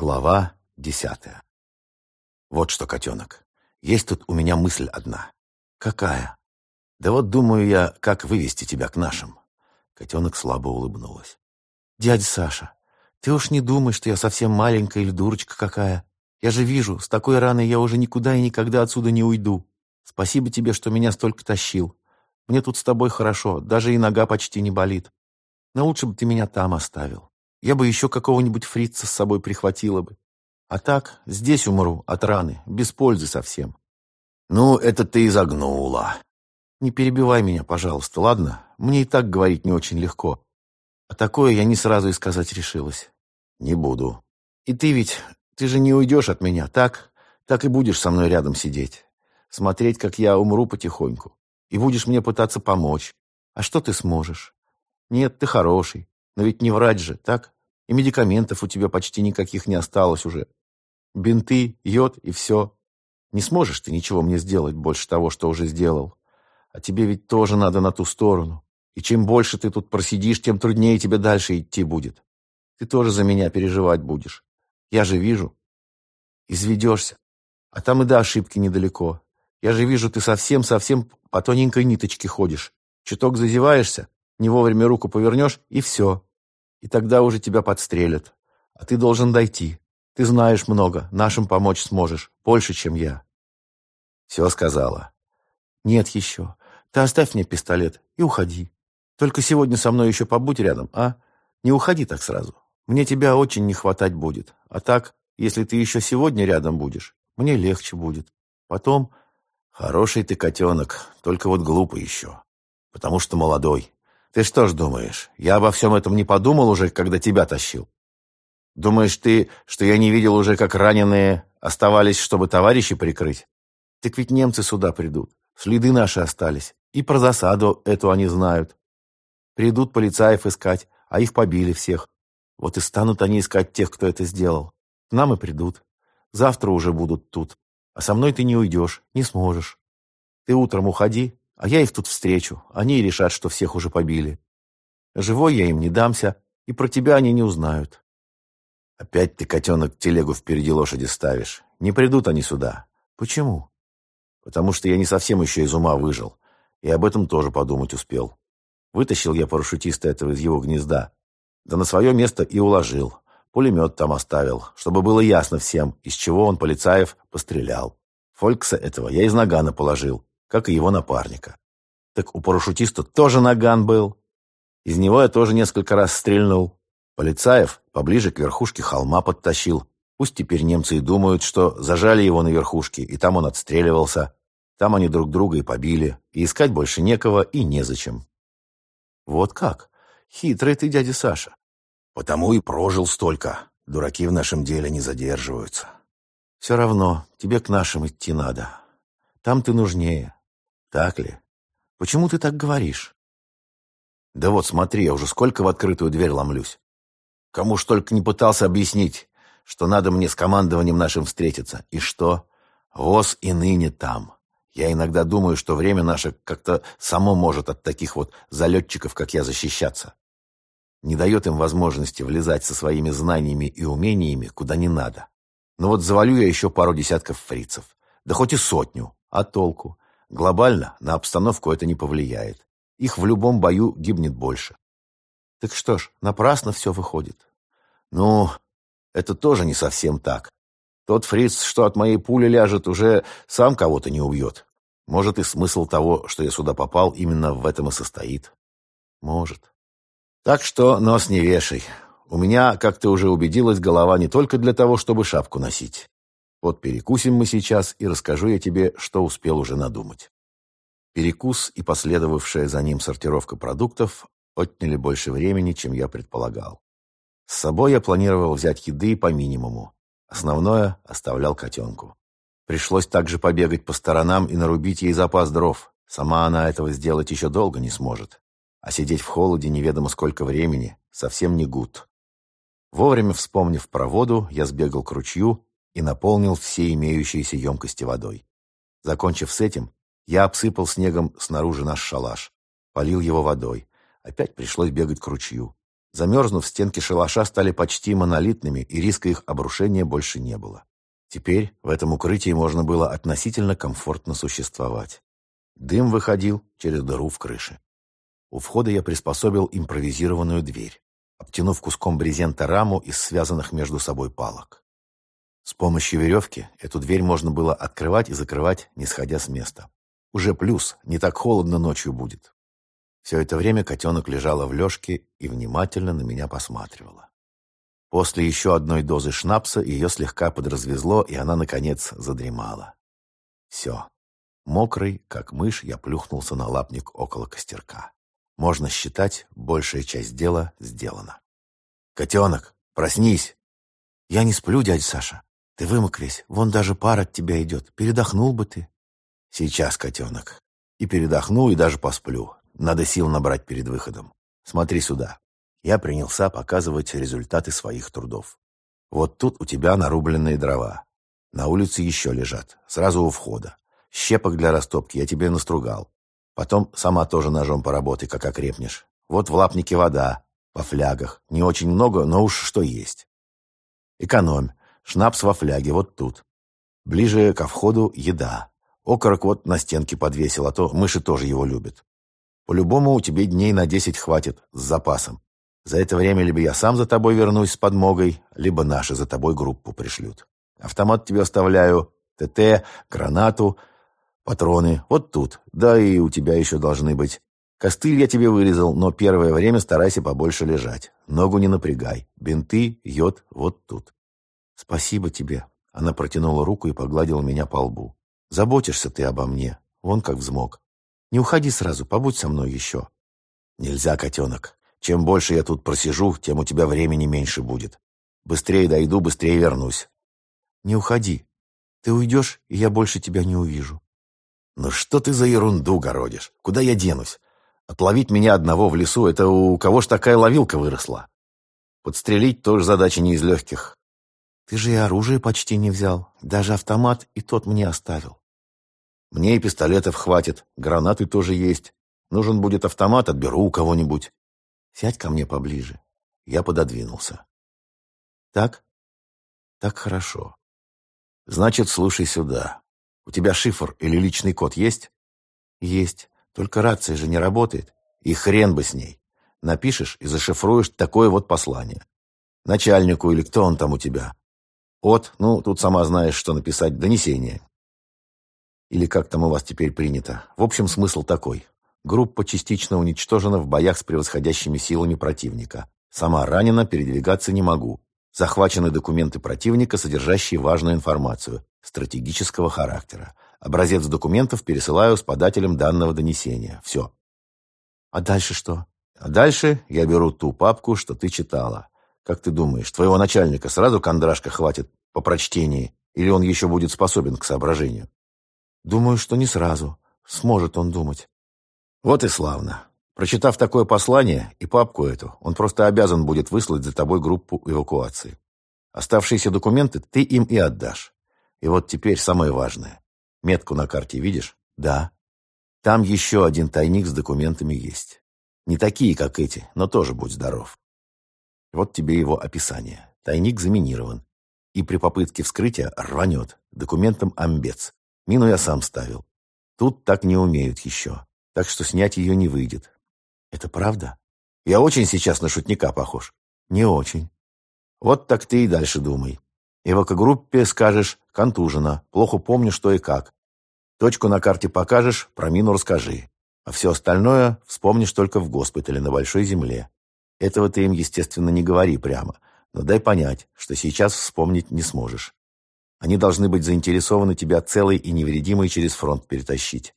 Глава десятая. Вот что, котенок, есть тут у меня мысль одна. Какая? Да вот думаю я, как вывести тебя к нашим. Котенок слабо улыбнулась. Дядя Саша, ты уж не думай, что я совсем маленькая или дурочка какая. Я же вижу, с такой раной я уже никуда и никогда отсюда не уйду. Спасибо тебе, что меня столько тащил. Мне тут с тобой хорошо, даже и нога почти не болит. Но лучше бы ты меня там оставил. Я бы еще какого-нибудь фрица с собой прихватила бы. А так, здесь умру от раны, без пользы совсем. Ну, это ты изогнула. Не перебивай меня, пожалуйста, ладно? Мне и так говорить не очень легко. А такое я не сразу и сказать решилась. Не буду. И ты ведь, ты же не уйдешь от меня, так? Так и будешь со мной рядом сидеть. Смотреть, как я умру потихоньку. И будешь мне пытаться помочь. А что ты сможешь? Нет, ты хороший. Но ведь не врать же, так? И медикаментов у тебя почти никаких не осталось уже. Бинты, йод и все. Не сможешь ты ничего мне сделать больше того, что уже сделал. А тебе ведь тоже надо на ту сторону. И чем больше ты тут просидишь, тем труднее тебе дальше идти будет. Ты тоже за меня переживать будешь. Я же вижу. Изведешься. А там и до ошибки недалеко. Я же вижу, ты совсем-совсем по тоненькой ниточке ходишь. Чуток зазеваешься, не вовремя руку повернешь, и все. И тогда уже тебя подстрелят. А ты должен дойти. Ты знаешь много, нашим помочь сможешь. Больше, чем я. Все сказала. Нет еще. Ты оставь мне пистолет и уходи. Только сегодня со мной еще побудь рядом, а? Не уходи так сразу. Мне тебя очень не хватать будет. А так, если ты еще сегодня рядом будешь, мне легче будет. Потом... Хороший ты котенок, только вот глупый еще. Потому что молодой. Ты что ж думаешь, я обо всем этом не подумал уже, когда тебя тащил? Думаешь ты, что я не видел уже, как раненые оставались, чтобы товарищи прикрыть? Так ведь немцы сюда придут. Следы наши остались. И про засаду эту они знают. Придут полицаев искать, а их побили всех. Вот и станут они искать тех, кто это сделал. К нам и придут. Завтра уже будут тут. А со мной ты не уйдешь, не сможешь. Ты утром уходи, а я их тут встречу. Они и решат, что всех уже побили. Живой я им не дамся, и про тебя они не узнают. Опять ты, котенок, телегу впереди лошади ставишь. Не придут они сюда. Почему? Потому что я не совсем еще из ума выжил. И об этом тоже подумать успел. Вытащил я парашютиста этого из его гнезда. Да на свое место и уложил. Пулемет там оставил, чтобы было ясно всем, из чего он, полицаев, пострелял. Фолькса этого я из нагана положил, как и его напарника. Так у парашютиста тоже наган был. Из него я тоже несколько раз стрельнул. Полицаев поближе к верхушке холма подтащил. Пусть теперь немцы и думают, что зажали его на верхушке, и там он отстреливался. Там они друг друга и побили, и искать больше некого и незачем. Вот как? Хитрый ты, дядя Саша. Потому и прожил столько. Дураки в нашем деле не задерживаются. Все равно, тебе к нашим идти надо. Там ты нужнее. Так ли? Почему ты так говоришь? Да вот смотри, я уже сколько в открытую дверь ломлюсь. Кому ж только не пытался объяснить, что надо мне с командованием нашим встретиться. И что? ВОЗ и ныне там. Я иногда думаю, что время наше как-то само может от таких вот залетчиков, как я, защищаться не дает им возможности влезать со своими знаниями и умениями куда не надо. Но вот завалю я еще пару десятков фрицев, да хоть и сотню, а толку? Глобально на обстановку это не повлияет. Их в любом бою гибнет больше. Так что ж, напрасно все выходит. Ну, это тоже не совсем так. Тот фриц, что от моей пули ляжет, уже сам кого-то не убьет. Может, и смысл того, что я сюда попал, именно в этом и состоит. Может. Так что нос не вешай. У меня, как ты уже убедилась, голова не только для того, чтобы шапку носить. Вот перекусим мы сейчас, и расскажу я тебе, что успел уже надумать. Перекус и последовавшая за ним сортировка продуктов отняли больше времени, чем я предполагал. С собой я планировал взять еды по минимуму. Основное оставлял котенку. Пришлось также побегать по сторонам и нарубить ей запас дров. Сама она этого сделать еще долго не сможет. А сидеть в холоде неведомо сколько времени совсем не гуд. Вовремя вспомнив про воду, я сбегал к ручью и наполнил все имеющиеся емкости водой. Закончив с этим, я обсыпал снегом снаружи наш шалаш, полил его водой. Опять пришлось бегать к ручью. Замерзнув, стенки шалаша стали почти монолитными, и риска их обрушения больше не было. Теперь в этом укрытии можно было относительно комфортно существовать. Дым выходил через дыру в крыше. У входа я приспособил импровизированную дверь, обтянув куском брезента раму из связанных между собой палок. С помощью веревки эту дверь можно было открывать и закрывать, не сходя с места. Уже плюс, не так холодно ночью будет. Все это время котенок лежала в лёжке и внимательно на меня посматривала. После еще одной дозы шнапса ее слегка подразвезло, и она, наконец, задремала. Все. Мокрый, как мышь, я плюхнулся на лапник около костерка. Можно считать, большая часть дела сделана. «Котенок, проснись!» «Я не сплю, дядя Саша. Ты вымок весь, вон даже пар от тебя идет. Передохнул бы ты». «Сейчас, котенок. И передохну, и даже посплю. Надо сил набрать перед выходом. Смотри сюда. Я принялся показывать результаты своих трудов. Вот тут у тебя нарубленные дрова. На улице еще лежат, сразу у входа. Щепок для растопки я тебе настругал. Потом сама тоже ножом поработай, как окрепнешь. Вот в лапнике вода, во флягах. Не очень много, но уж что есть. Экономь. Шнапс во фляге, вот тут. Ближе ко входу еда. Окорок вот на стенке подвесил, а то мыши тоже его любят. По-любому у тебя дней на десять хватит, с запасом. За это время либо я сам за тобой вернусь с подмогой, либо наши за тобой группу пришлют. Автомат тебе оставляю, ТТ, гранату, патроны. Вот тут. Да и у тебя еще должны быть. Костыль я тебе вырезал, но первое время старайся побольше лежать. Ногу не напрягай. Бинты, йод вот тут. Спасибо тебе. Она протянула руку и погладила меня по лбу. Заботишься ты обо мне. Вон как взмок. Не уходи сразу, побудь со мной еще». «Нельзя, котенок. Чем больше я тут просижу, тем у тебя времени меньше будет. Быстрее дойду, быстрее вернусь». «Не уходи. Ты уйдешь, и я больше тебя не увижу». «Ну что ты за ерунду городишь? Куда я денусь? Отловить меня одного в лесу — это у кого ж такая ловилка выросла? Подстрелить тоже задача не из легких». «Ты же и оружие почти не взял. Даже автомат и тот мне оставил. Мне и пистолетов хватит, гранаты тоже есть. Нужен будет автомат, отберу у кого-нибудь. Сядь ко мне поближе. Я пододвинулся. Так? Так хорошо. Значит, слушай сюда. У тебя шифр или личный код есть? Есть. Только рация же не работает. И хрен бы с ней. Напишешь и зашифруешь такое вот послание. Начальнику или кто он там у тебя. От, ну, тут сама знаешь, что написать, донесение. Или как там у вас теперь принято. В общем, смысл такой. Группа частично уничтожена в боях с превосходящими силами противника. Сама ранена, передвигаться не могу. Захвачены документы противника, содержащие важную информацию, стратегического характера. Образец документов пересылаю с подателем данного донесения. Все. А дальше что? А дальше я беру ту папку, что ты читала. Как ты думаешь, твоего начальника сразу кондрашка хватит по прочтении? Или он еще будет способен к соображению? Думаю, что не сразу. Сможет он думать. Вот и славно. Прочитав такое послание и папку эту, он просто обязан будет выслать за тобой группу эвакуации. Оставшиеся документы ты им и отдашь. И вот теперь самое важное. Метку на карте видишь? Да. Там еще один тайник с документами есть. Не такие, как эти, но тоже будь здоров. Вот тебе его описание. Тайник заминирован. И при попытке вскрытия рванет. Документом амбец. Мину я сам ставил. Тут так не умеют еще. Так что снять ее не выйдет. Это правда? Я очень сейчас на шутника похож. Не очень. Вот так ты и дальше думай. Эвакогруппе скажешь «контужена», плохо помню, что и как. Точку на карте покажешь, про мину расскажи. А все остальное вспомнишь только в госпитале на Большой Земле. Этого ты им, естественно, не говори прямо, но дай понять, что сейчас вспомнить не сможешь. Они должны быть заинтересованы тебя целой и невредимой через фронт перетащить.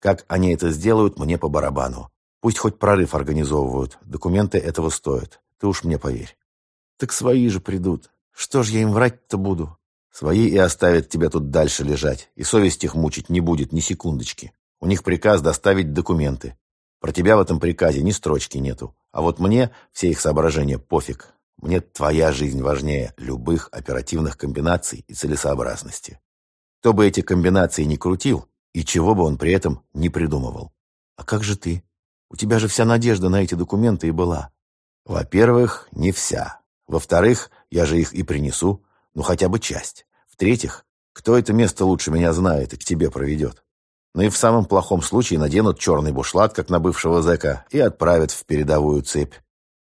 Как они это сделают, мне по барабану. Пусть хоть прорыв организовывают. Документы этого стоят. Ты уж мне поверь. Так свои же придут. Что ж я им врать-то буду? Свои и оставят тебя тут дальше лежать. И совесть их мучить не будет ни секундочки. У них приказ доставить документы. Про тебя в этом приказе ни строчки нету. А вот мне все их соображения пофиг. Мне твоя жизнь важнее любых оперативных комбинаций и целесообразности. Кто бы эти комбинации ни крутил, и чего бы он при этом не придумывал. А как же ты? У тебя же вся надежда на эти документы и была. Во-первых, не вся. Во-вторых, я же их и принесу, ну хотя бы часть. В-третьих, кто это место лучше меня знает и к тебе проведет? Ну и в самом плохом случае наденут черный бушлат, как на бывшего зэка, и отправят в передовую цепь.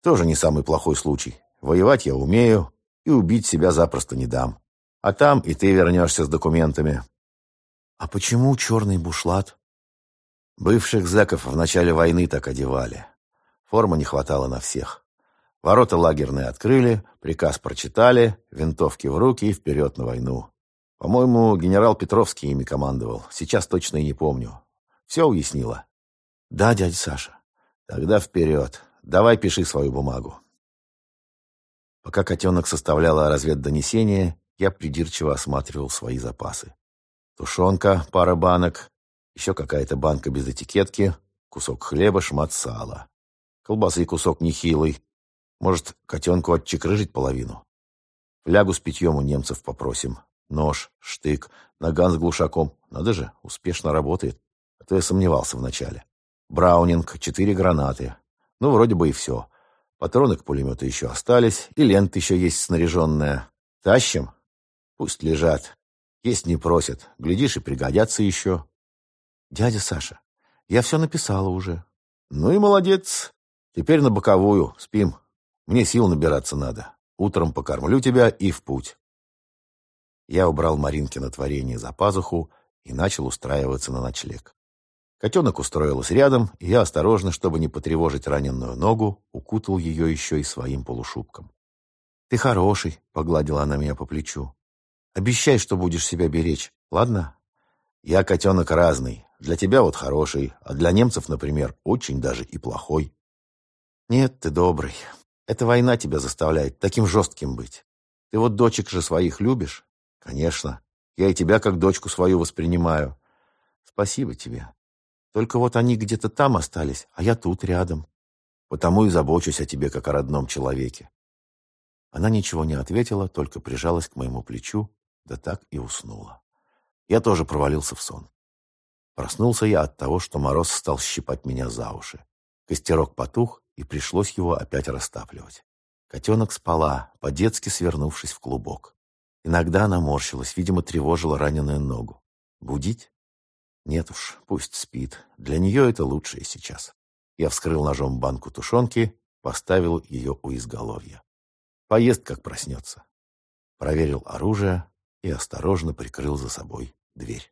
Тоже не самый плохой случай. Воевать я умею, и убить себя запросто не дам. А там и ты вернешься с документами. А почему черный бушлат? Бывших зэков в начале войны так одевали. Формы не хватало на всех. Ворота лагерные открыли, приказ прочитали, винтовки в руки и вперед на войну. По-моему, генерал Петровский ими командовал. Сейчас точно и не помню. Все уяснила? Да, дядя Саша. Тогда вперед. Давай пиши свою бумагу. Пока котенок составляла разведдонесение, я придирчиво осматривал свои запасы. Тушенка, пара банок, еще какая-то банка без этикетки, кусок хлеба, шмат сала. Колбасы и кусок нехилый. Может, котенку отчекрыжить половину? Флягу с питьем у немцев попросим. Нож, штык, наган с глушаком. Надо же, успешно работает. А то я сомневался вначале. Браунинг, четыре гранаты. Ну, вроде бы и все. Патроны к пулемету еще остались, и лента еще есть снаряженная. Тащим? Пусть лежат. Есть не просят. Глядишь, и пригодятся еще. Дядя Саша, я все написала уже. Ну и молодец. Теперь на боковую. Спим. Мне сил набираться надо. Утром покормлю тебя и в путь. Я убрал Маринкино творение за пазуху и начал устраиваться на ночлег. Котенок устроилась рядом, и я осторожно, чтобы не потревожить раненую ногу, укутал ее еще и своим полушубком. «Ты хороший», — погладила она меня по плечу. «Обещай, что будешь себя беречь, ладно?» «Я котенок разный. Для тебя вот хороший, а для немцев, например, очень даже и плохой». «Нет, ты добрый. Эта война тебя заставляет таким жестким быть. Ты вот дочек же своих любишь?» Конечно. Я и тебя как дочку свою воспринимаю. Спасибо тебе. Только вот они где-то там остались, а я тут рядом. Потому и забочусь о тебе, как о родном человеке. Она ничего не ответила, только прижалась к моему плечу, да так и уснула. Я тоже провалился в сон. Проснулся я от того, что мороз стал щипать меня за уши. Костерок потух, и пришлось его опять растапливать. Котенок спала, по-детски свернувшись в клубок. Иногда она морщилась, видимо, тревожила раненую ногу. Будить? Нет уж, пусть спит. Для нее это лучшее сейчас. Я вскрыл ножом банку тушенки, поставил ее у изголовья. Поест, как проснется. Проверил оружие и осторожно прикрыл за собой дверь.